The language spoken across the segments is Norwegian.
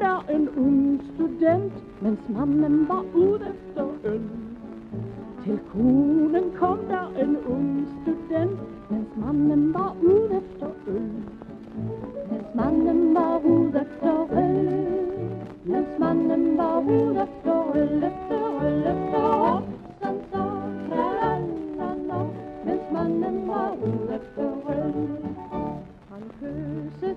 kronen kom der en ung student, mens mannen var ut efter øl. Til kronen kom der en ung student, mens mannen var ut efter øl. Mens mannen var ut efter øl. Mens mannen var ut efter øl, efter øl, efter øl. Han sa la-la-la-la. Mens mannen var ut efter øl. Han kysset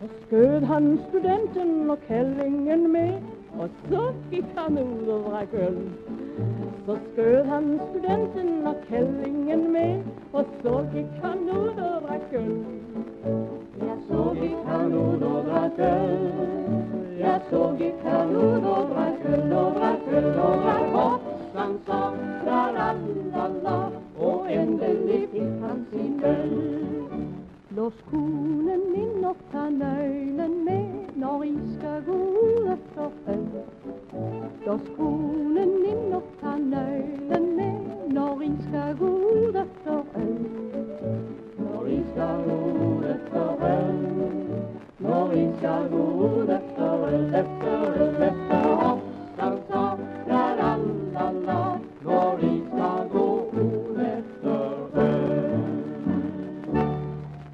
Så skjøt han studenten og kellingen med, og så gikk han ut og drakk øl. Så skjøt han studenten og kellingen med, og så gikk han ut og drakk øl. Ja, så gikk han ut og drakk øl. Ja, så gikk han ut og drakk øl og drakk øl og drakk hopp. Han sa la-la-la-la, og endelig fikk han sin øl. Lås skolen min og ta nøkkelen med når jeg skal gå ut efter øl. Lås konen min og ta nøkkelen med når jeg skal gå ut efter øl. Når jeg skal gå ut efter øl. Når jeg skal gå ut øl, efter